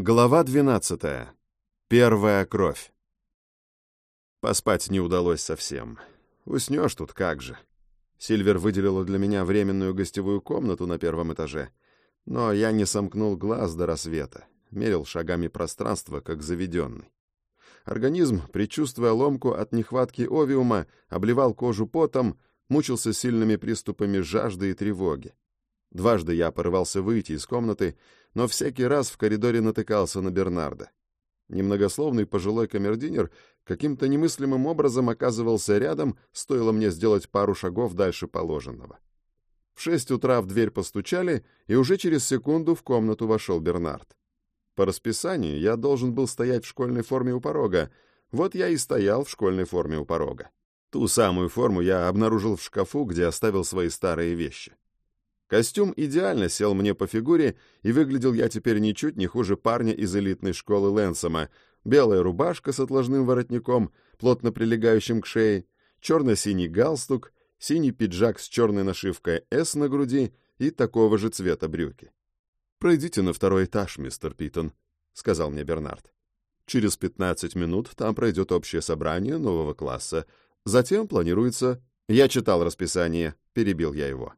Глава 12. Первая кровь. Поспать не удалось совсем. Уснешь тут как же. Сильвер выделила для меня временную гостевую комнату на первом этаже, но я не сомкнул глаз до рассвета, мерил шагами пространство, как заведенный. Организм, предчувствуя ломку от нехватки овиума, обливал кожу потом, мучился сильными приступами жажды и тревоги. Дважды я порывался выйти из комнаты, но всякий раз в коридоре натыкался на Бернарда. Немногословный пожилой камердинер каким-то немыслимым образом оказывался рядом, стоило мне сделать пару шагов дальше положенного. В шесть утра в дверь постучали, и уже через секунду в комнату вошел Бернард. По расписанию я должен был стоять в школьной форме у порога, вот я и стоял в школьной форме у порога. Ту самую форму я обнаружил в шкафу, где оставил свои старые вещи. Костюм идеально сел мне по фигуре, и выглядел я теперь ничуть не хуже парня из элитной школы Лэнсома. Белая рубашка с отложным воротником, плотно прилегающим к шее, черно-синий галстук, синий пиджак с черной нашивкой «С» на груди и такого же цвета брюки. «Пройдите на второй этаж, мистер Питон», — сказал мне Бернард. «Через пятнадцать минут там пройдет общее собрание нового класса. Затем планируется...» «Я читал расписание», — перебил я его.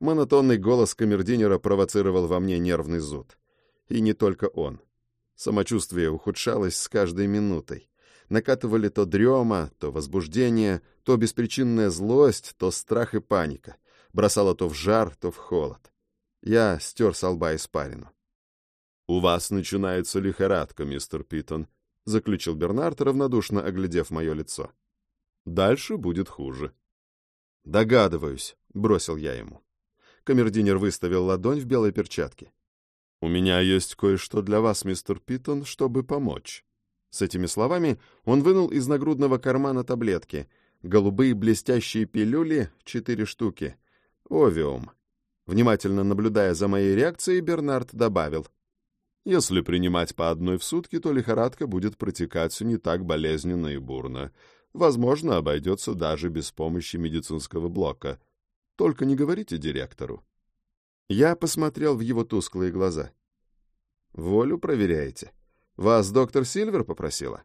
Монотонный голос камердинера провоцировал во мне нервный зуд. И не только он. Самочувствие ухудшалось с каждой минутой. Накатывали то дрема, то возбуждение, то беспричинная злость, то страх и паника. Бросало то в жар, то в холод. Я стер с лба испарину. «У вас начинается лихорадка, мистер Питон», — заключил Бернард, равнодушно оглядев мое лицо. «Дальше будет хуже». «Догадываюсь», — бросил я ему. Камердинер выставил ладонь в белой перчатке. «У меня есть кое-что для вас, мистер Питон, чтобы помочь». С этими словами он вынул из нагрудного кармана таблетки. Голубые блестящие пилюли, четыре штуки. Овиум. Внимательно наблюдая за моей реакцией, Бернард добавил. «Если принимать по одной в сутки, то лихорадка будет протекать не так болезненно и бурно. Возможно, обойдется даже без помощи медицинского блока. Только не говорите директору. Я посмотрел в его тусклые глаза. Волю проверяете? Вас доктор Сильвер попросила?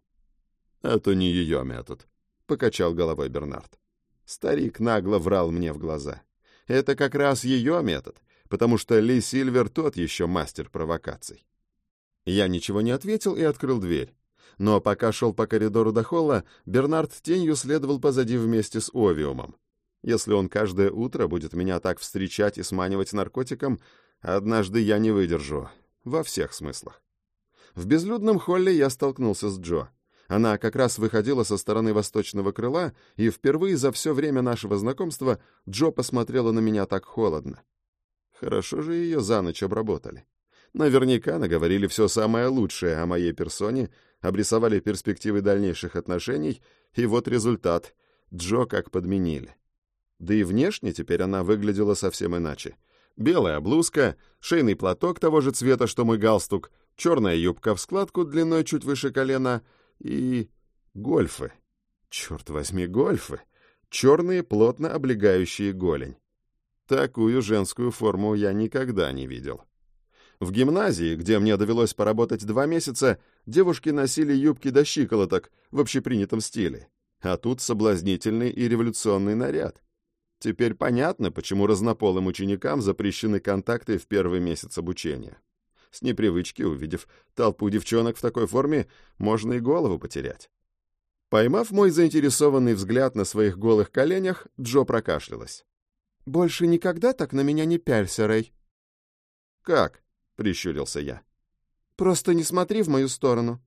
Это не ее метод, покачал головой Бернард. Старик нагло врал мне в глаза. Это как раз ее метод, потому что Ли Сильвер тот еще мастер провокаций. Я ничего не ответил и открыл дверь. Но пока шел по коридору до холла, Бернард тенью следовал позади вместе с Овиумом. Если он каждое утро будет меня так встречать и сманивать наркотиком, однажды я не выдержу. Во всех смыслах. В безлюдном холле я столкнулся с Джо. Она как раз выходила со стороны восточного крыла, и впервые за все время нашего знакомства Джо посмотрела на меня так холодно. Хорошо же ее за ночь обработали. Наверняка наговорили все самое лучшее о моей персоне, обрисовали перспективы дальнейших отношений, и вот результат. Джо как подменили. Да и внешне теперь она выглядела совсем иначе. Белая блузка, шейный платок того же цвета, что мой галстук, черная юбка в складку длиной чуть выше колена и... гольфы. Черт возьми, гольфы. Черные, плотно облегающие голень. Такую женскую форму я никогда не видел. В гимназии, где мне довелось поработать два месяца, девушки носили юбки до щиколоток в общепринятом стиле. А тут соблазнительный и революционный наряд. Теперь понятно, почему разнополым ученикам запрещены контакты в первый месяц обучения. С непривычки, увидев толпу девчонок в такой форме, можно и голову потерять. Поймав мой заинтересованный взгляд на своих голых коленях, Джо прокашлялась. «Больше никогда так на меня не пялься, Рэй». «Как?» — прищурился я. «Просто не смотри в мою сторону».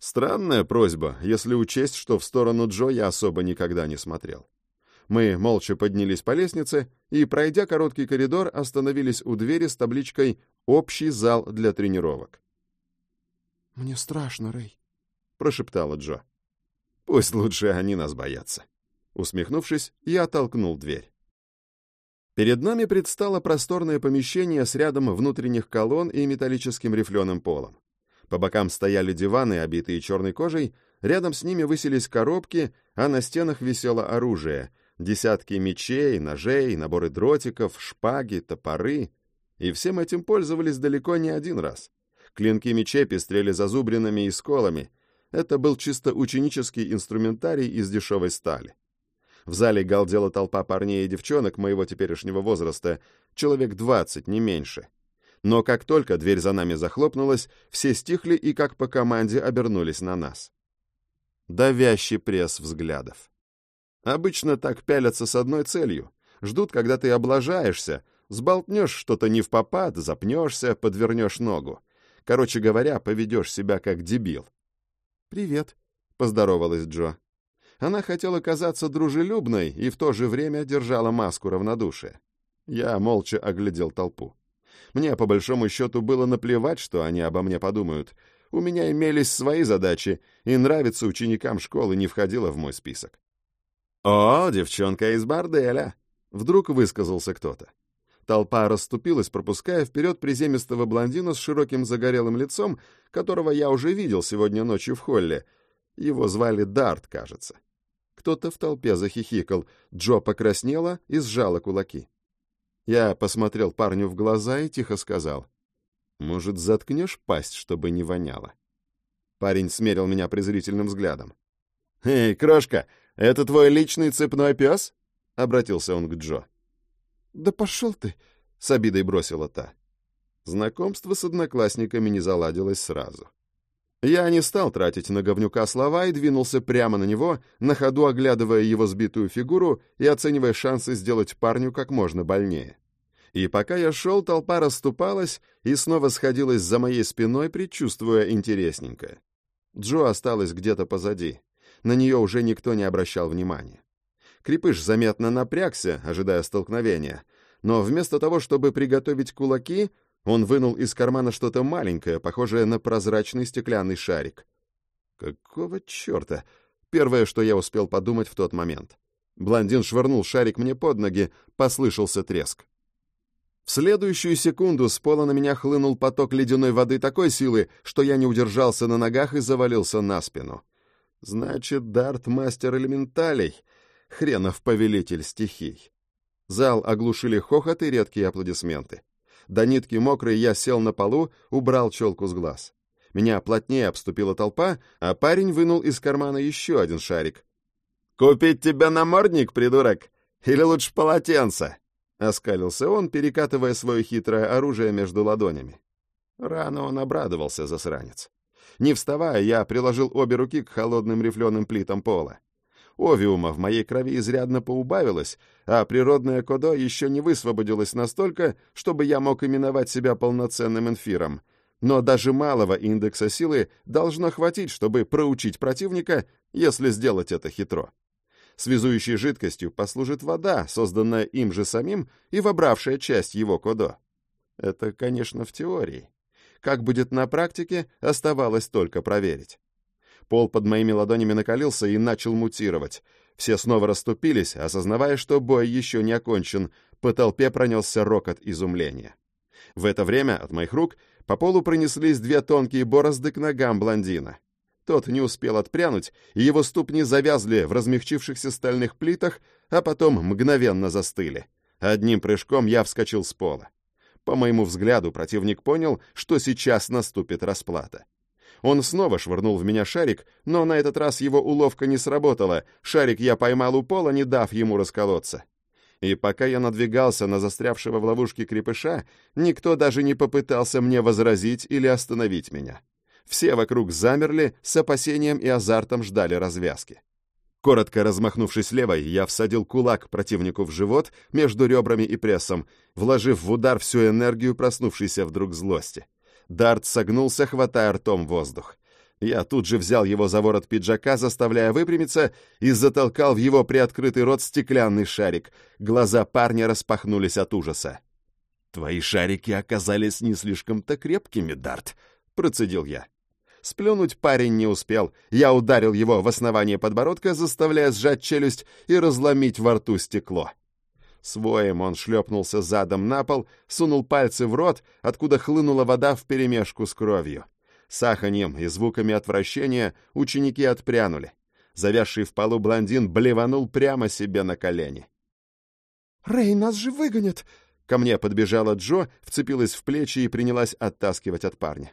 Странная просьба, если учесть, что в сторону Джо я особо никогда не смотрел. Мы молча поднялись по лестнице и, пройдя короткий коридор, остановились у двери с табличкой «Общий зал для тренировок». «Мне страшно, Рэй», — прошептала Джо. «Пусть лучше они нас боятся». Усмехнувшись, я толкнул дверь. Перед нами предстало просторное помещение с рядом внутренних колонн и металлическим рифленым полом. По бокам стояли диваны, обитые черной кожей, рядом с ними высились коробки, а на стенах висело оружие, Десятки мечей, ножей, наборы дротиков, шпаги, топоры. И всем этим пользовались далеко не один раз. Клинки мечей пестрели зазубринами и сколами. Это был чисто ученический инструментарий из дешевой стали. В зале галдела толпа парней и девчонок моего теперешнего возраста, человек двадцать, не меньше. Но как только дверь за нами захлопнулась, все стихли и как по команде обернулись на нас. Давящий пресс взглядов. Обычно так пялятся с одной целью. Ждут, когда ты облажаешься, сболтнешь что-то не в попад, запнешься, подвернешь ногу. Короче говоря, поведешь себя как дебил. «Привет», — поздоровалась Джо. Она хотела казаться дружелюбной и в то же время держала маску равнодушия. Я молча оглядел толпу. Мне, по большому счету, было наплевать, что они обо мне подумают. У меня имелись свои задачи, и нравиться ученикам школы не входило в мой список. «О, девчонка из борделя!» — вдруг высказался кто-то. Толпа расступилась, пропуская вперед приземистого блондина с широким загорелым лицом, которого я уже видел сегодня ночью в холле. Его звали Дарт, кажется. Кто-то в толпе захихикал. Джо покраснела и сжала кулаки. Я посмотрел парню в глаза и тихо сказал. «Может, заткнешь пасть, чтобы не воняло?» Парень смерил меня презрительным взглядом. «Эй, крошка, это твой личный цепной пес?» — обратился он к Джо. «Да пошел ты!» — с обидой бросила та. Знакомство с одноклассниками не заладилось сразу. Я не стал тратить на говнюка слова и двинулся прямо на него, на ходу оглядывая его сбитую фигуру и оценивая шансы сделать парню как можно больнее. И пока я шел, толпа расступалась и снова сходилась за моей спиной, предчувствуя интересненькое. Джо осталась где-то позади. На нее уже никто не обращал внимания. Крепыш заметно напрягся, ожидая столкновения, но вместо того, чтобы приготовить кулаки, он вынул из кармана что-то маленькое, похожее на прозрачный стеклянный шарик. Какого черта? Первое, что я успел подумать в тот момент. Блондин швырнул шарик мне под ноги, послышался треск. В следующую секунду с пола на меня хлынул поток ледяной воды такой силы, что я не удержался на ногах и завалился на спину. Значит, Дарт — мастер элементалей, хренов повелитель стихий. Зал оглушили хохот и редкие аплодисменты. До нитки мокрый я сел на полу, убрал челку с глаз. Меня плотнее обступила толпа, а парень вынул из кармана еще один шарик. «Купить тебе намордник, придурок? Или лучше полотенце?» Оскалился он, перекатывая свое хитрое оружие между ладонями. Рано он обрадовался, засранец. Не вставая, я приложил обе руки к холодным рифленым плитам пола. Овиума в моей крови изрядно поубавилось, а природное кодо еще не высвободилось настолько, чтобы я мог именовать себя полноценным инфиром. Но даже малого индекса силы должно хватить, чтобы проучить противника, если сделать это хитро. Связующей жидкостью послужит вода, созданная им же самим и вобравшая часть его кодо. Это, конечно, в теории. Как будет на практике, оставалось только проверить. Пол под моими ладонями накалился и начал мутировать. Все снова расступились, осознавая, что бой еще не окончен. По толпе пронесся рокот изумления. В это время от моих рук по полу пронеслись две тонкие борозды к ногам блондина. Тот не успел отпрянуть, и его ступни завязли в размягчившихся стальных плитах, а потом мгновенно застыли. Одним прыжком я вскочил с пола. По моему взгляду, противник понял, что сейчас наступит расплата. Он снова швырнул в меня шарик, но на этот раз его уловка не сработала. Шарик я поймал у пола, не дав ему расколоться. И пока я надвигался на застрявшего в ловушке крепыша, никто даже не попытался мне возразить или остановить меня. Все вокруг замерли, с опасением и азартом ждали развязки. Коротко размахнувшись левой, я всадил кулак противнику в живот между ребрами и прессом, вложив в удар всю энергию проснувшейся вдруг злости. Дарт согнулся, хватая ртом воздух. Я тут же взял его за ворот пиджака, заставляя выпрямиться, и затолкал в его приоткрытый рот стеклянный шарик. Глаза парня распахнулись от ужаса. «Твои шарики оказались не слишком-то крепкими, Дарт», — процедил я. Сплюнуть парень не успел. Я ударил его в основание подбородка, заставляя сжать челюсть и разломить во рту стекло. Своем он шлепнулся задом на пол, сунул пальцы в рот, откуда хлынула вода вперемешку с кровью. Саханьем и звуками отвращения ученики отпрянули. Завязший в полу блондин блеванул прямо себе на колени. «Рэй, нас же выгонят!» Ко мне подбежала Джо, вцепилась в плечи и принялась оттаскивать от парня.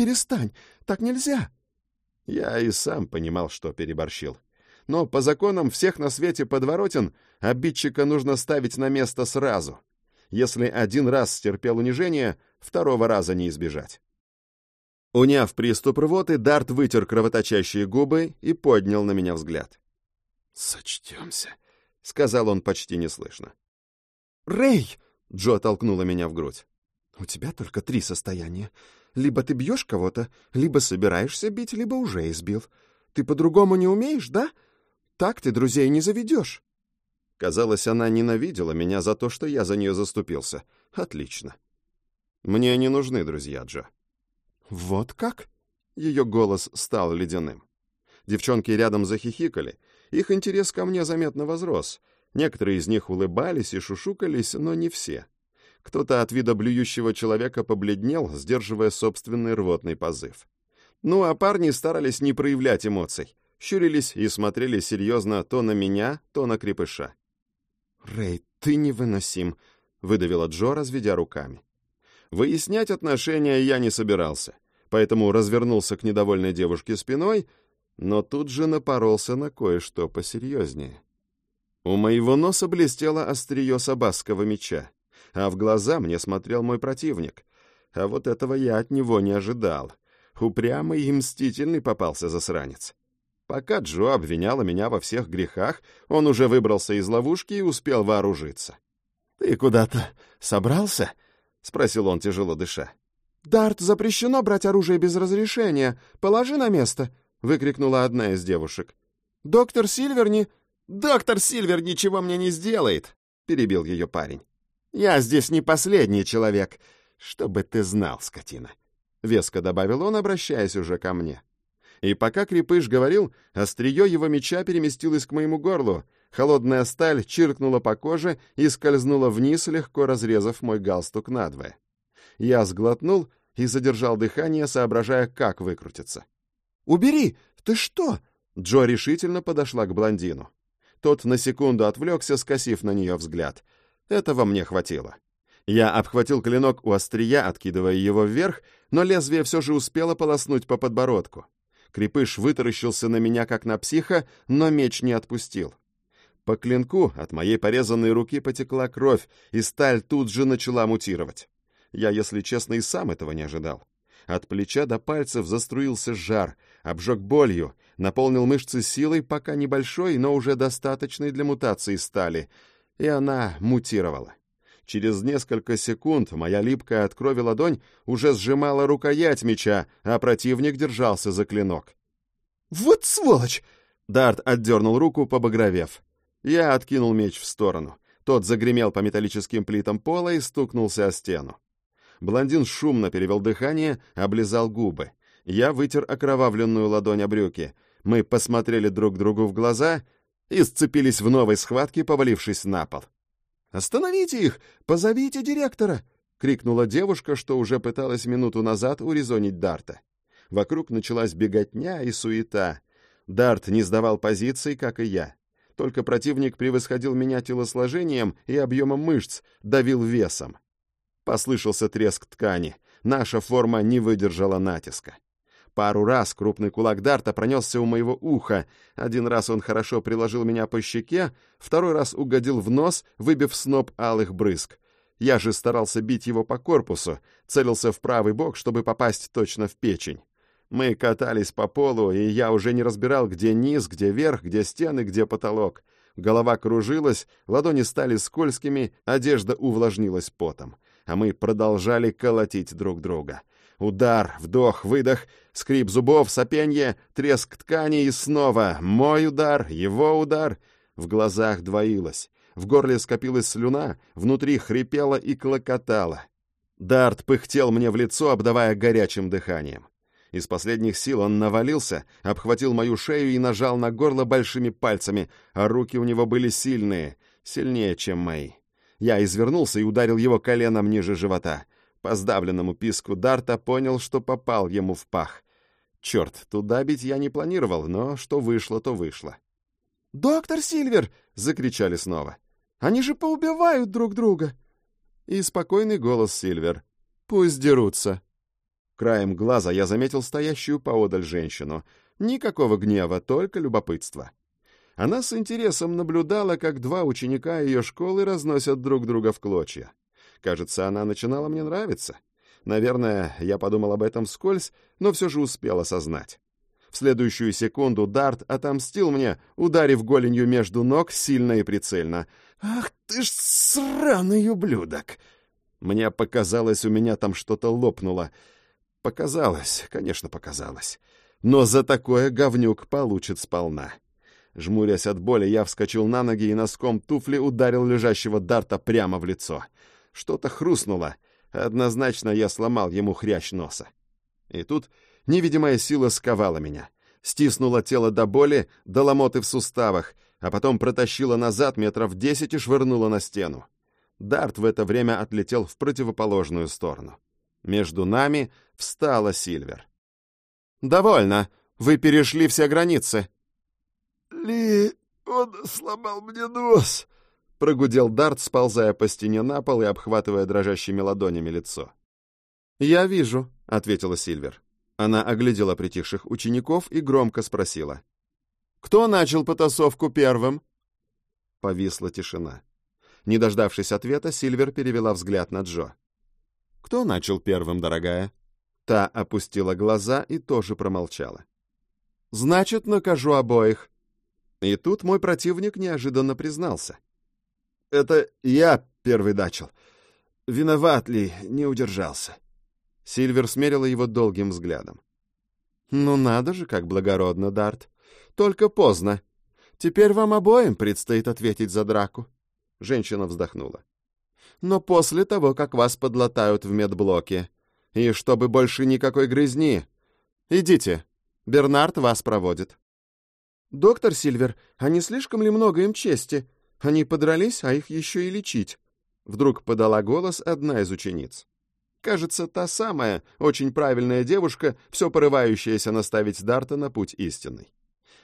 Перестань, так нельзя!» Я и сам понимал, что переборщил. Но по законам всех на свете подворотен обидчика нужно ставить на место сразу. Если один раз стерпел унижение, второго раза не избежать. Уняв приступ рвоты, Дарт вытер кровоточащие губы и поднял на меня взгляд. «Сочтемся», — сказал он почти неслышно. «Рэй!» — Джо толкнула меня в грудь. «У тебя только три состояния. Либо ты бьешь кого-то, либо собираешься бить, либо уже избил. Ты по-другому не умеешь, да? Так ты друзей не заведешь». Казалось, она ненавидела меня за то, что я за нее заступился. Отлично. Мне не нужны друзья, Джо. «Вот как?» Ее голос стал ледяным. Девчонки рядом захихикали. Их интерес ко мне заметно возрос. Некоторые из них улыбались и шушукались, но не все. Кто-то от вида блюющего человека побледнел, сдерживая собственный рвотный позыв. Ну, а парни старались не проявлять эмоций. Щурились и смотрели серьезно то на меня, то на крепыша. «Рэй, ты невыносим», — выдавила Джо, разведя руками. Выяснять отношения я не собирался, поэтому развернулся к недовольной девушке спиной, но тут же напоролся на кое-что посерьезнее. У моего носа блестело острие сабасского меча, а в глаза мне смотрел мой противник. А вот этого я от него не ожидал. Упрямый и мстительный попался засранец. Пока Джо обвиняла меня во всех грехах, он уже выбрался из ловушки и успел вооружиться. «Ты куда-то собрался?» — спросил он, тяжело дыша. «Дарт, запрещено брать оружие без разрешения. Положи на место!» — выкрикнула одна из девушек. «Доктор Сильвер не...» «Доктор Сильвер ничего мне не сделает!» — перебил ее парень. «Я здесь не последний человек, чтобы ты знал, скотина!» — веско добавил он, обращаясь уже ко мне. И пока Крепыш говорил, острие его меча переместилось к моему горлу, Холодная сталь чиркнула по коже и скользнула вниз, легко разрезав мой галстук надвое. Я сглотнул и задержал дыхание, соображая, как выкрутиться. «Убери! Ты что?» Джо решительно подошла к блондину. Тот на секунду отвлекся, скосив на нее взгляд. Этого мне хватило. Я обхватил клинок у острия, откидывая его вверх, но лезвие все же успело полоснуть по подбородку. Крепыш вытаращился на меня, как на психа, но меч не отпустил. По клинку от моей порезанной руки потекла кровь, и сталь тут же начала мутировать. Я, если честно, и сам этого не ожидал. От плеча до пальцев заструился жар, обжег болью, наполнил мышцы силой, пока небольшой, но уже достаточной для мутации стали, и она мутировала. Через несколько секунд моя липкая от крови ладонь уже сжимала рукоять меча, а противник держался за клинок. «Вот сволочь!» Дарт отдернул руку, побагровев. Я откинул меч в сторону. Тот загремел по металлическим плитам пола и стукнулся о стену. Блондин шумно перевел дыхание, облизал губы. Я вытер окровавленную ладонь о брюки. Мы посмотрели друг другу в глаза и сцепились в новой схватке, повалившись на пол. «Остановите их! Позовите директора!» — крикнула девушка, что уже пыталась минуту назад урезонить Дарта. Вокруг началась беготня и суета. Дарт не сдавал позиций, как и я. Только противник превосходил меня телосложением и объемом мышц, давил весом. Послышался треск ткани. Наша форма не выдержала натиска. Пару раз крупный кулак Дарта пронесся у моего уха. Один раз он хорошо приложил меня по щеке, второй раз угодил в нос, выбив сноп алых брызг. Я же старался бить его по корпусу, целился в правый бок, чтобы попасть точно в печень. Мы катались по полу, и я уже не разбирал, где низ, где верх, где стены, где потолок. Голова кружилась, ладони стали скользкими, одежда увлажнилась потом. А мы продолжали колотить друг друга. Удар, вдох, выдох, скрип зубов, сопенье, треск ткани и снова мой удар, его удар. В глазах двоилось. В горле скопилась слюна, внутри хрипело и клокотало. Дарт пыхтел мне в лицо, обдавая горячим дыханием. Из последних сил он навалился, обхватил мою шею и нажал на горло большими пальцами, а руки у него были сильные, сильнее, чем мои. Я извернулся и ударил его коленом ниже живота. По сдавленному писку Дарта понял, что попал ему в пах. Черт, туда бить я не планировал, но что вышло, то вышло. «Доктор Сильвер!» — закричали снова. «Они же поубивают друг друга!» И спокойный голос Сильвер. «Пусть дерутся!» Краем глаза я заметил стоящую поодаль женщину. Никакого гнева, только любопытство. Она с интересом наблюдала, как два ученика ее школы разносят друг друга в клочья. Кажется, она начинала мне нравиться. Наверное, я подумал об этом вскользь, но все же успел осознать. В следующую секунду Дарт отомстил мне, ударив голенью между ног сильно и прицельно. «Ах ты ж сраный ублюдок!» Мне показалось, у меня там что-то лопнуло. Показалось, конечно, показалось. Но за такое говнюк получит сполна. Жмурясь от боли, я вскочил на ноги и носком туфли ударил лежащего Дарта прямо в лицо. Что-то хрустнуло. Однозначно я сломал ему хрящ носа. И тут невидимая сила сковала меня. Стиснула тело до боли, до ломоты в суставах, а потом протащила назад метров десять и швырнула на стену. Дарт в это время отлетел в противоположную сторону. Между нами встала Сильвер. «Довольно. Вы перешли все границы». «Ли, он сломал мне нос», — прогудел Дарт, сползая по стене на пол и обхватывая дрожащими ладонями лицо. «Я вижу», — ответила Сильвер. Она оглядела притихших учеников и громко спросила. «Кто начал потасовку первым?» Повисла тишина. Не дождавшись ответа, Сильвер перевела взгляд на Джо. «Кто начал первым, дорогая?» Та опустила глаза и тоже промолчала. «Значит, накажу обоих». И тут мой противник неожиданно признался. «Это я первый начал. Виноват ли, не удержался». Сильвер смерила его долгим взглядом. «Ну надо же, как благородно, Дарт. Только поздно. Теперь вам обоим предстоит ответить за драку». Женщина вздохнула. «Но после того, как вас подлатают в медблоке. И чтобы больше никакой грызни. Идите. Бернард вас проводит». «Доктор Сильвер, а не слишком ли много им чести? Они подрались, а их еще и лечить». Вдруг подала голос одна из учениц. Кажется, та самая, очень правильная девушка, все порывающаяся наставить Дарта на путь истинный.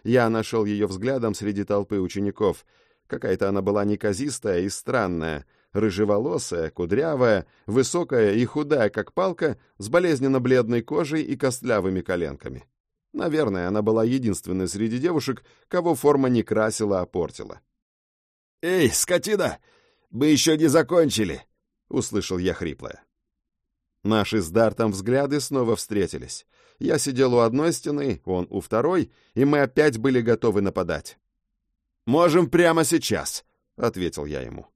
Я нашел ее взглядом среди толпы учеников. Какая-то она была неказистая и странная, рыжеволосая, кудрявая, высокая и худая, как палка, с болезненно-бледной кожей и костлявыми коленками. Наверное, она была единственной среди девушек, кого форма не красила, а портила. «Эй, скотина! Мы еще не закончили!» — услышал я хриплое. Наши с Дартом взгляды снова встретились. Я сидел у одной стены, он у второй, и мы опять были готовы нападать. «Можем прямо сейчас», — ответил я ему.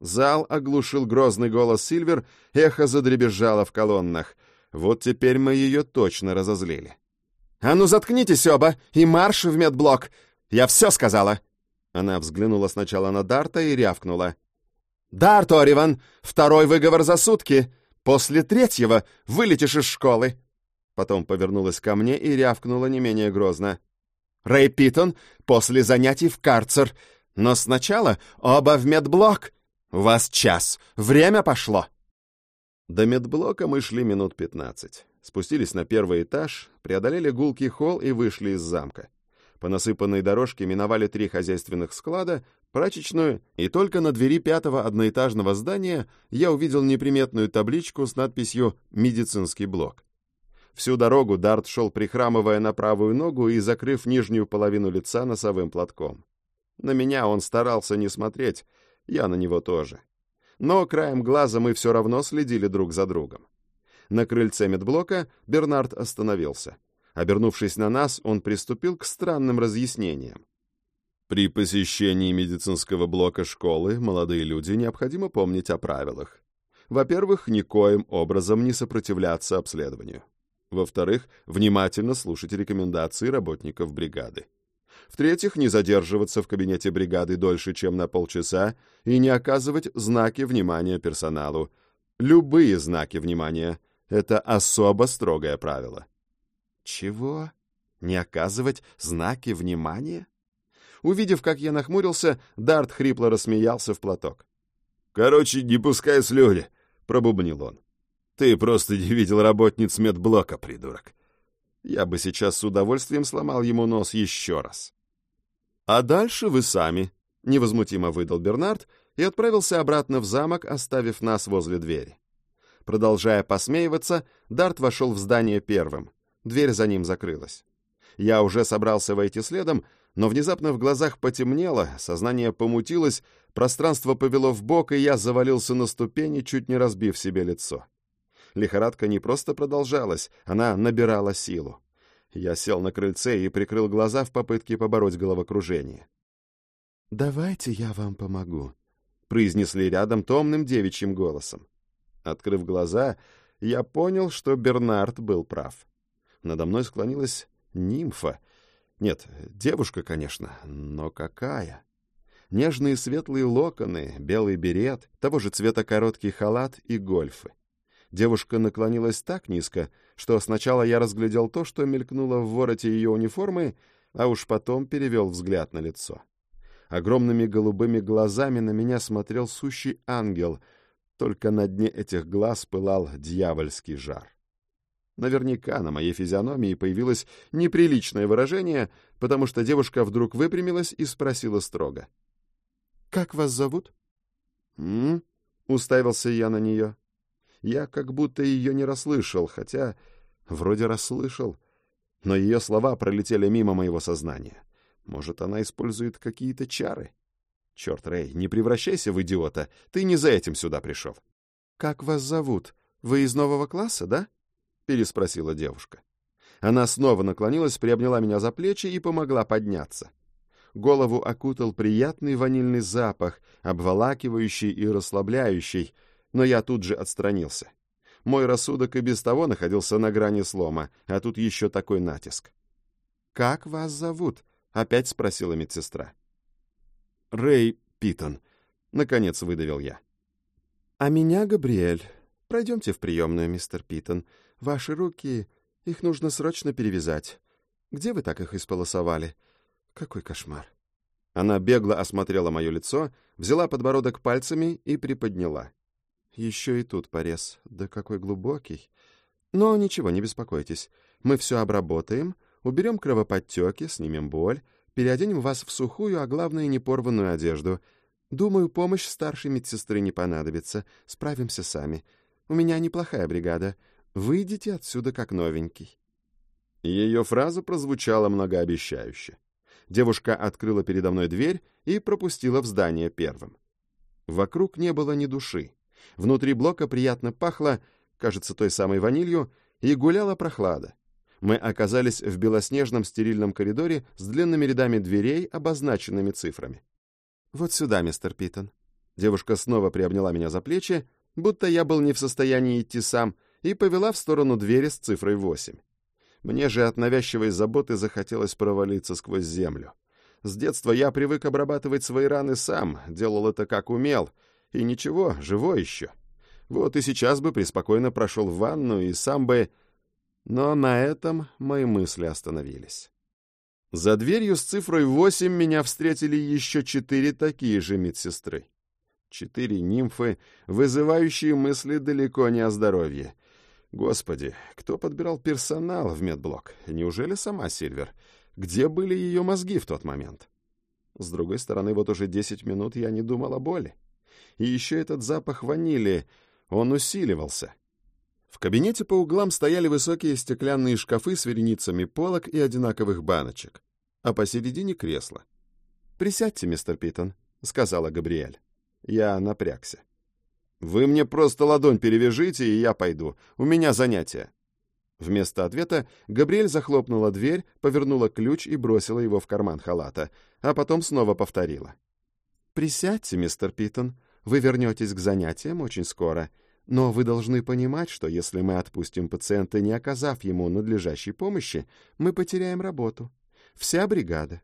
Зал оглушил грозный голос Сильвер, эхо задребезжало в колоннах. Вот теперь мы ее точно разозлили. «А ну заткнитесь оба и марш в медблок! Я все сказала!» Она взглянула сначала на Дарта и рявкнула. «Дарт, Ориван, второй выговор за сутки! После третьего вылетишь из школы!» Потом повернулась ко мне и рявкнула не менее грозно. «Рэй Питон, после занятий в карцер. Но сначала оба в медблок. У вас час. Время пошло!» До медблока мы шли минут пятнадцать. Спустились на первый этаж, преодолели гулкий холл и вышли из замка. По насыпанной дорожке миновали три хозяйственных склада, прачечную, и только на двери пятого одноэтажного здания я увидел неприметную табличку с надписью «Медицинский блок». Всю дорогу Дарт шел, прихрамывая на правую ногу и закрыв нижнюю половину лица носовым платком. На меня он старался не смотреть, я на него тоже. Но краем глаза мы все равно следили друг за другом. На крыльце медблока Бернард остановился. Обернувшись на нас, он приступил к странным разъяснениям. При посещении медицинского блока школы молодые люди необходимо помнить о правилах. Во-первых, никоим образом не сопротивляться обследованию. Во-вторых, внимательно слушать рекомендации работников бригады. В-третьих, не задерживаться в кабинете бригады дольше, чем на полчаса, и не оказывать знаки внимания персоналу. Любые знаки внимания — это особо строгое правило. Чего? Не оказывать знаки внимания? Увидев, как я нахмурился, Дарт хрипло рассмеялся в платок. «Короче, не пускай слюни», — пробубнил он. «Ты просто не видел работниц медблока, придурок». Я бы сейчас с удовольствием сломал ему нос еще раз. «А дальше вы сами», — невозмутимо выдал Бернард и отправился обратно в замок, оставив нас возле двери. Продолжая посмеиваться, Дарт вошел в здание первым. Дверь за ним закрылась. Я уже собрался войти следом, но внезапно в глазах потемнело, сознание помутилось, пространство повело в бок, и я завалился на ступени, чуть не разбив себе лицо. Лихорадка не просто продолжалась, она набирала силу. Я сел на крыльце и прикрыл глаза в попытке побороть головокружение. «Давайте я вам помогу», — произнесли рядом томным девичьим голосом. Открыв глаза, я понял, что Бернард был прав. Надо мной склонилась нимфа. Нет, девушка, конечно, но какая? Нежные светлые локоны, белый берет, того же цвета короткий халат и гольфы. Девушка наклонилась так низко, что сначала я разглядел то, что мелькнуло в вороте ее униформы, а уж потом перевел взгляд на лицо. Огромными голубыми глазами на меня смотрел сущий ангел, только на дне этих глаз пылал дьявольский жар. Наверняка на моей физиономии появилось неприличное выражение, потому что девушка вдруг выпрямилась и спросила строго. «Как вас зовут?» «М?», уставился я на нее. Я как будто ее не расслышал, хотя вроде расслышал, но ее слова пролетели мимо моего сознания. Может, она использует какие-то чары? Черт, Рэй, не превращайся в идиота, ты не за этим сюда пришел. «Как вас зовут? Вы из нового класса, да?» — переспросила девушка. Она снова наклонилась, приобняла меня за плечи и помогла подняться. Голову окутал приятный ванильный запах, обволакивающий и расслабляющий, но я тут же отстранился. Мой рассудок и без того находился на грани слома, а тут еще такой натиск. «Как вас зовут?» — опять спросила медсестра. «Рэй Питон», — наконец выдавил я. «А меня Габриэль. Пройдемте в приемную, мистер Питон. Ваши руки, их нужно срочно перевязать. Где вы так их исполосовали? Какой кошмар. Она бегло осмотрела мое лицо, взяла подбородок пальцами и приподняла. Еще и тут порез. Да какой глубокий. Но ничего, не беспокойтесь. Мы все обработаем, уберем кровоподтеки, снимем боль, переоденем вас в сухую, а главное, не порванную одежду. Думаю, помощь старшей медсестры не понадобится. Справимся сами. У меня неплохая бригада. Выйдите отсюда как новенький». Ее фраза прозвучала многообещающе. Девушка открыла передо мной дверь и пропустила в здание первым. Вокруг не было ни души. Внутри блока приятно пахло, кажется, той самой ванилью, и гуляла прохлада. Мы оказались в белоснежном стерильном коридоре с длинными рядами дверей, обозначенными цифрами. «Вот сюда, мистер Питон». Девушка снова приобняла меня за плечи, будто я был не в состоянии идти сам, и повела в сторону двери с цифрой 8. Мне же от навязчивой заботы захотелось провалиться сквозь землю. С детства я привык обрабатывать свои раны сам, делал это как умел. И ничего, живой еще. Вот и сейчас бы преспокойно прошел в ванну и сам бы... Но на этом мои мысли остановились. За дверью с цифрой 8 меня встретили еще четыре такие же медсестры. Четыре нимфы, вызывающие мысли далеко не о здоровье — Господи, кто подбирал персонал в медблок? Неужели сама Сильвер? Где были ее мозги в тот момент? С другой стороны, вот уже десять минут я не думал о боли. И еще этот запах ванили, он усиливался. В кабинете по углам стояли высокие стеклянные шкафы с вереницами полок и одинаковых баночек, а посередине кресло. «Присядьте, мистер Питон», — сказала Габриэль. Я напрягся. «Вы мне просто ладонь перевяжите, и я пойду. У меня занятие». Вместо ответа Габриэль захлопнула дверь, повернула ключ и бросила его в карман халата, а потом снова повторила. «Присядьте, мистер Питон. Вы вернетесь к занятиям очень скоро. Но вы должны понимать, что если мы отпустим пациента, не оказав ему надлежащей помощи, мы потеряем работу. Вся бригада.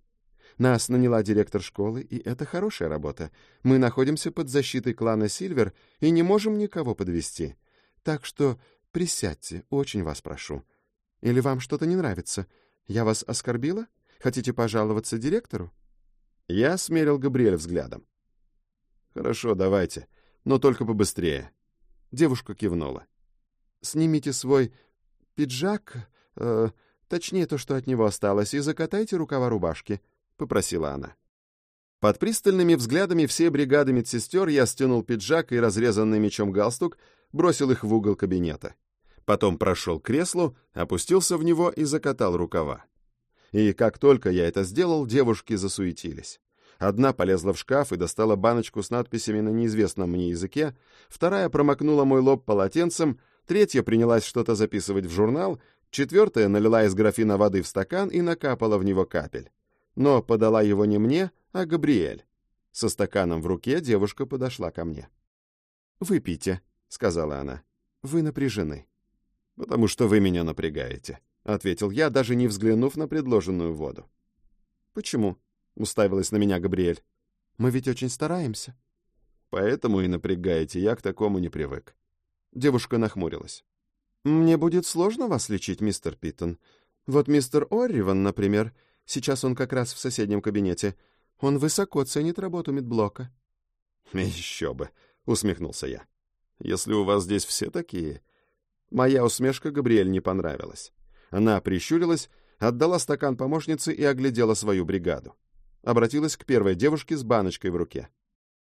Нас наняла директор школы, и это хорошая работа. Мы находимся под защитой клана Сильвер и не можем никого подвести. Так что присядьте, очень вас прошу. Или вам что-то не нравится? Я вас оскорбила? Хотите пожаловаться директору?» Я смерил Габриэль взглядом. «Хорошо, давайте, но только побыстрее». Девушка кивнула. «Снимите свой пиджак, э, точнее то, что от него осталось, и закатайте рукава рубашки», — попросила она. Под пристальными взглядами всей бригады медсестер я стянул пиджак и разрезанный мечом галстук, бросил их в угол кабинета. Потом прошел к креслу, опустился в него и закатал рукава. И как только я это сделал, девушки засуетились. Одна полезла в шкаф и достала баночку с надписями на неизвестном мне языке, вторая промокнула мой лоб полотенцем, третья принялась что-то записывать в журнал, четвертая налила из графина воды в стакан и накапала в него капель. Но подала его не мне, а Габриэль. Со стаканом в руке девушка подошла ко мне. «Выпейте», — сказала она. «Вы напряжены». «Потому что вы меня напрягаете», — ответил я, даже не взглянув на предложенную воду. «Почему?» — уставилась на меня Габриэль. «Мы ведь очень стараемся». «Поэтому и напрягаете, я к такому не привык». Девушка нахмурилась. «Мне будет сложно вас лечить, мистер Питтон. Вот мистер Орриван, например, сейчас он как раз в соседнем кабинете, он высоко ценит работу медблока». «Еще бы», — усмехнулся я. «Если у вас здесь все такие...» Моя усмешка Габриэль не понравилась. Она прищурилась, отдала стакан помощнице и оглядела свою бригаду. Обратилась к первой девушке с баночкой в руке.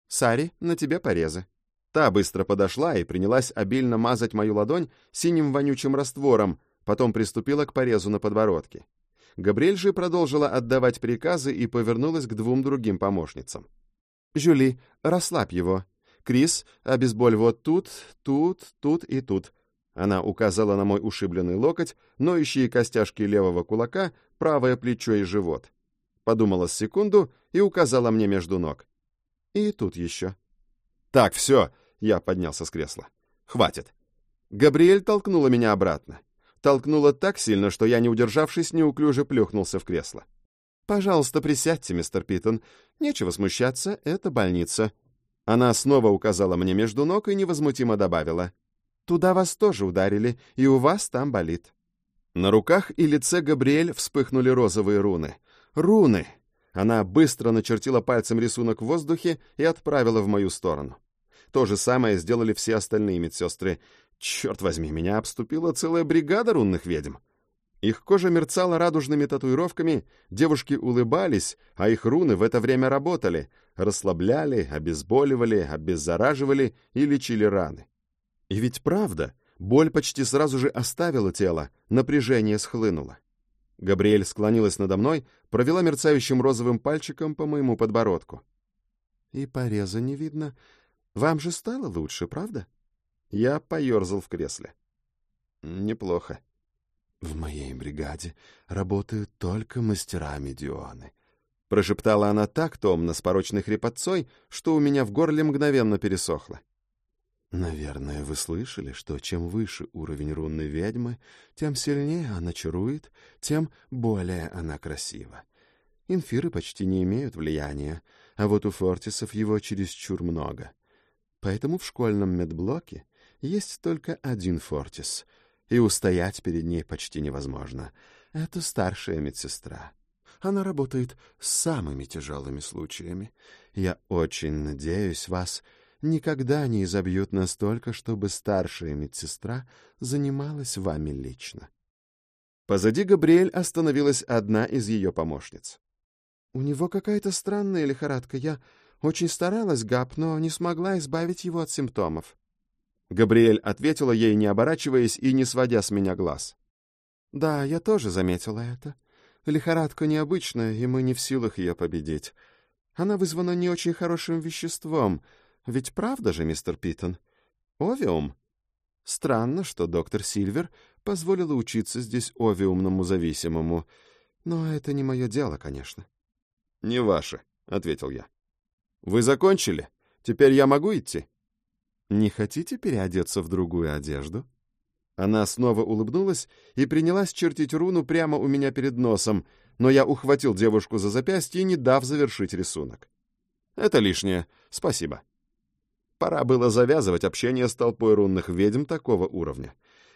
«Сари, на тебе порезы». Та быстро подошла и принялась обильно мазать мою ладонь синим вонючим раствором, потом приступила к порезу на подбородке. Габриэль же продолжила отдавать приказы и повернулась к двум другим помощницам. «Жюли, расслабь его. Крис, обезболь вот тут, тут, тут и тут. Она указала на мой ушибленный локоть, ноющие костяшки левого кулака, правое плечо и живот. Подумала секунду и указала мне между ног. И тут еще. «Так, все!» — я поднялся с кресла. «Хватит!» Габриэль толкнула меня обратно. Толкнула так сильно, что я, не удержавшись, неуклюже плюхнулся в кресло. «Пожалуйста, присядьте, мистер Питон. Нечего смущаться, это больница». Она снова указала мне между ног и невозмутимо добавила. Туда вас тоже ударили, и у вас там болит». На руках и лице Габриэль вспыхнули розовые руны. «Руны!» Она быстро начертила пальцем рисунок в воздухе и отправила в мою сторону. То же самое сделали все остальные медсестры. Черт возьми, меня обступила целая бригада рунных ведьм. Их кожа мерцала радужными татуировками, девушки улыбались, а их руны в это время работали, расслабляли, обезболивали, обеззараживали и лечили раны. И ведь правда, боль почти сразу же оставила тело, напряжение схлынуло. Габриэль склонилась надо мной, провела мерцающим розовым пальчиком по моему подбородку. «И пореза не видно. Вам же стало лучше, правда?» Я поерзал в кресле. «Неплохо». «В моей бригаде работают только мастера-медионы», — прошептала она так томно с порочной хрипотцой, что у меня в горле мгновенно пересохло. Наверное, вы слышали, что чем выше уровень рунной ведьмы, тем сильнее она чарует, тем более она красива. Инфиры почти не имеют влияния, а вот у фортисов его чересчур много. Поэтому в школьном медблоке есть только один фортис, и устоять перед ней почти невозможно. Это старшая медсестра. Она работает с самыми тяжелыми случаями. Я очень надеюсь вас никогда не изобьют настолько, чтобы старшая медсестра занималась вами лично. Позади Габриэль остановилась одна из ее помощниц. «У него какая-то странная лихорадка. Я очень старалась, Габ, но не смогла избавить его от симптомов». Габриэль ответила ей, не оборачиваясь и не сводя с меня глаз. «Да, я тоже заметила это. Лихорадка необычная, и мы не в силах ее победить. Она вызвана не очень хорошим веществом — ведь правда же, мистер Питон? Овиум? Странно, что доктор Сильвер позволила учиться здесь овиумному зависимому. Но это не мое дело, конечно. — Не ваше, — ответил я. — Вы закончили? Теперь я могу идти? — Не хотите переодеться в другую одежду? Она снова улыбнулась и принялась чертить руну прямо у меня перед носом, но я ухватил девушку за запястье, не дав завершить рисунок. — Это лишнее. Спасибо. — Пора было завязывать общение с толпой рунных ведьм такого уровня.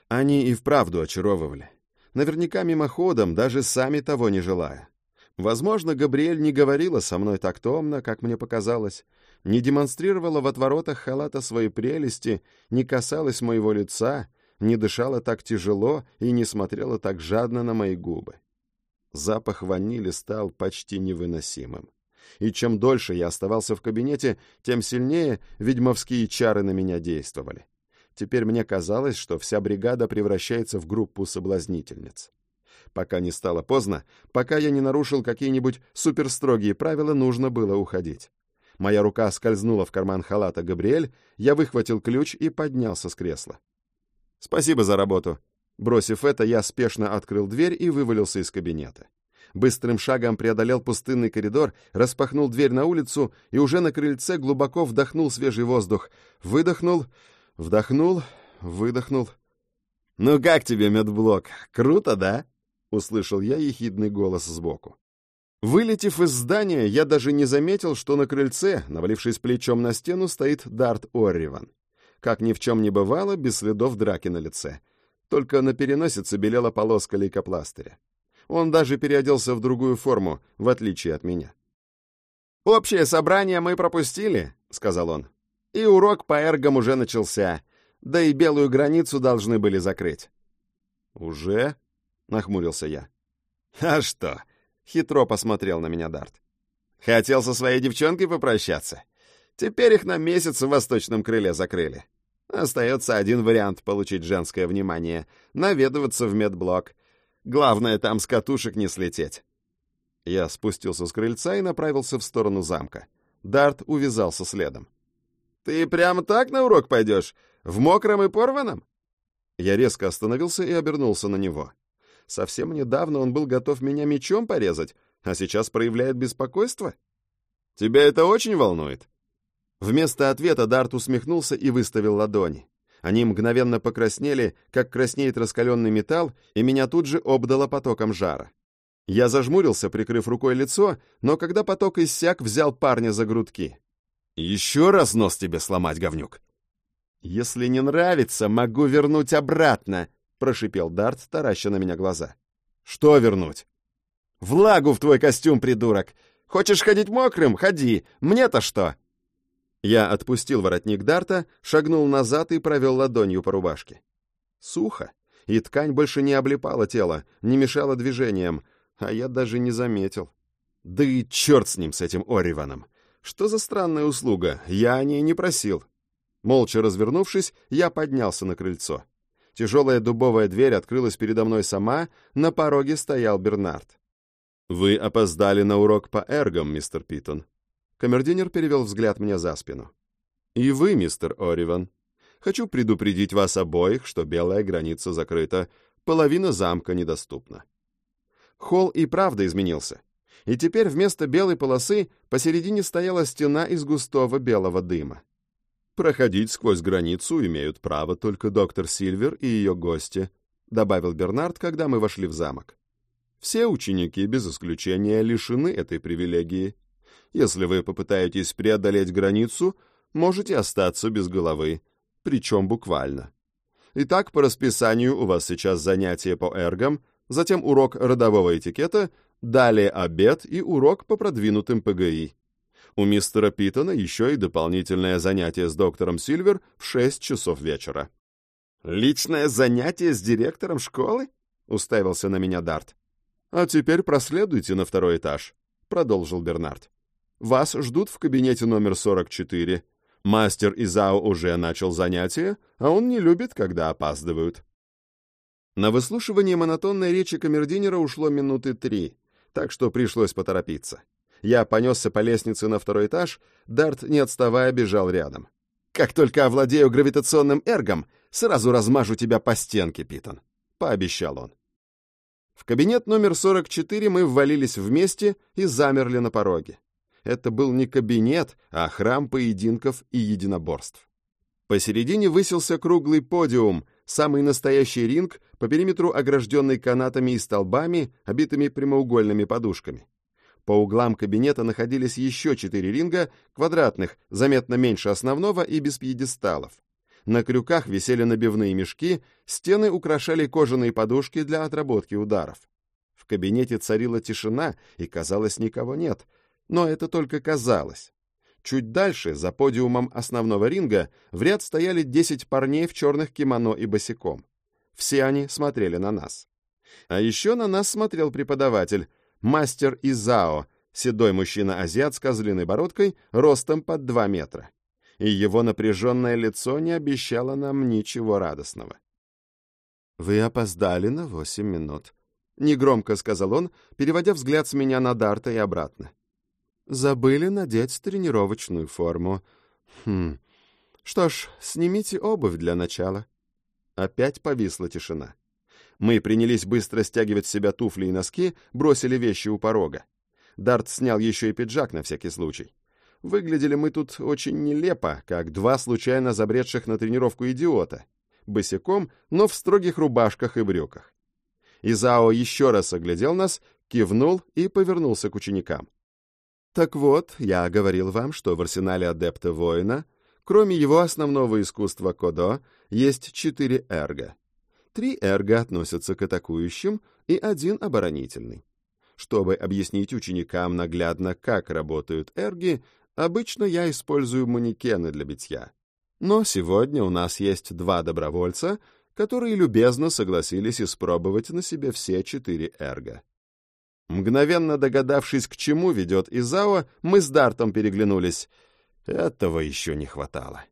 Они и вправду очаровывали. Наверняка мимоходом, даже сами того не желая. Возможно, Габриэль не говорила со мной так томно, как мне показалось, не демонстрировала в отворотах халата свои прелести, не касалась моего лица, не дышала так тяжело и не смотрела так жадно на мои губы. Запах ванили стал почти невыносимым и чем дольше я оставался в кабинете, тем сильнее ведьмовские чары на меня действовали. Теперь мне казалось, что вся бригада превращается в группу соблазнительниц. Пока не стало поздно, пока я не нарушил какие-нибудь суперстрогие правила, нужно было уходить. Моя рука скользнула в карман халата Габриэль, я выхватил ключ и поднялся с кресла. «Спасибо за работу». Бросив это, я спешно открыл дверь и вывалился из кабинета. Быстрым шагом преодолел пустынный коридор, распахнул дверь на улицу и уже на крыльце глубоко вдохнул свежий воздух. Выдохнул, вдохнул, выдохнул. «Ну как тебе, медблок? Круто, да?» — услышал я ехидный голос сбоку. Вылетев из здания, я даже не заметил, что на крыльце, навалившись плечом на стену, стоит Дарт Орриван. Как ни в чем не бывало, без следов драки на лице. Только на переносице белела полоска лейкопластыря. Он даже переоделся в другую форму, в отличие от меня. «Общее собрание мы пропустили», — сказал он. «И урок по эргам уже начался, да и белую границу должны были закрыть». «Уже?» — нахмурился я. «А что?» — хитро посмотрел на меня Дарт. «Хотел со своей девчонкой попрощаться. Теперь их на месяц в восточном крыле закрыли. Остается один вариант получить женское внимание — наведываться в медблок. Главное, там с катушек не слететь. Я спустился с крыльца и направился в сторону замка. Дарт увязался следом. «Ты прямо так на урок пойдешь? В мокром и порванном?» Я резко остановился и обернулся на него. Совсем недавно он был готов меня мечом порезать, а сейчас проявляет беспокойство? «Тебя это очень волнует?» Вместо ответа Дарт усмехнулся и выставил ладони. Они мгновенно покраснели, как краснеет раскаленный металл, и меня тут же обдало потоком жара. Я зажмурился, прикрыв рукой лицо, но когда поток иссяк, взял парня за грудки. «Еще раз нос тебе сломать, говнюк!» «Если не нравится, могу вернуть обратно», — прошипел Дарт, тараща на меня глаза. «Что вернуть?» «Влагу в твой костюм, придурок! Хочешь ходить мокрым? Ходи! Мне-то что?» Я отпустил воротник Дарта, шагнул назад и провел ладонью по рубашке. Сухо, и ткань больше не облипала тело, не мешала движениям, а я даже не заметил. Да и черт с ним, с этим Ориваном! Что за странная услуга? Я о ней не просил. Молча развернувшись, я поднялся на крыльцо. Тяжелая дубовая дверь открылась передо мной сама, на пороге стоял Бернард. «Вы опоздали на урок по эргам, мистер Питон», Камердинер перевел взгляд мне за спину. «И вы, мистер Ориван. Хочу предупредить вас обоих, что белая граница закрыта, половина замка недоступна». Холл и правда изменился. И теперь вместо белой полосы посередине стояла стена из густого белого дыма. «Проходить сквозь границу имеют право только доктор Сильвер и ее гости», добавил Бернард, когда мы вошли в замок. «Все ученики, без исключения, лишены этой привилегии, если вы попытаетесь преодолеть границу, можете остаться без головы, причем буквально. Итак, по расписанию у вас сейчас занятия по эргам, затем урок родового этикета, далее обед и урок по продвинутым ПГИ. У мистера Питона еще и дополнительное занятие с доктором Сильвер в 6 часов вечера. «Личное занятие с директором школы?» — уставился на меня Дарт. «А теперь проследуйте на второй этаж», — продолжил Бернард. Вас ждут в кабинете номер 44. Мастер Изао уже начал занятие, а он не любит, когда опаздывают. На выслушивание монотонной речи камердинера ушло минуты три, так что пришлось поторопиться. Я понесся по лестнице на второй этаж, Дарт, не отставая, бежал рядом. «Как только овладею гравитационным эргом, сразу размажу тебя по стенке, Питон», — пообещал он. В кабинет номер 44 мы ввалились вместе и замерли на пороге. Это был не кабинет, а храм поединков и единоборств. Посередине высился круглый подиум, самый настоящий ринг, по периметру огражденный канатами и столбами, обитыми прямоугольными подушками. По углам кабинета находились еще четыре ринга, квадратных, заметно меньше основного и без пьедесталов. На крюках висели набивные мешки, стены украшали кожаные подушки для отработки ударов. В кабинете царила тишина, и, казалось, никого нет — но это только казалось. Чуть дальше, за подиумом основного ринга, в ряд стояли 10 парней в черных кимоно и босиком. Все они смотрели на нас. А еще на нас смотрел преподаватель, мастер Изао, седой мужчина-азиат с козлиной бородкой, ростом под 2 метра. и его напряженное лицо не обещало нам ничего радостного. «Вы опоздали на восемь минут», — негромко сказал он, переводя взгляд с меня на Дарта и обратно. «Забыли надеть тренировочную форму. Хм. Что ж, снимите обувь для начала». Опять повисла тишина. Мы принялись быстро стягивать с себя туфли и носки, бросили вещи у порога. Дарт снял еще и пиджак на всякий случай. Выглядели мы тут очень нелепо, как два случайно забредших на тренировку идиота. Босиком, но в строгих рубашках и брюках. Изао еще раз оглядел нас, кивнул и повернулся к ученикам. «Так вот, я говорил вам, что в арсенале адепта воина, кроме его основного искусства кодо, есть четыре эрго. Три эрго относятся к атакующим и один оборонительный. Чтобы объяснить ученикам наглядно, как работают эрги, обычно я использую манекены для битья. Но сегодня у нас есть два добровольца, которые любезно согласились испробовать на себе все четыре эрго. Мгновенно догадавшись, к чему ведет Изао, мы с Дартом переглянулись. Этого еще не хватало.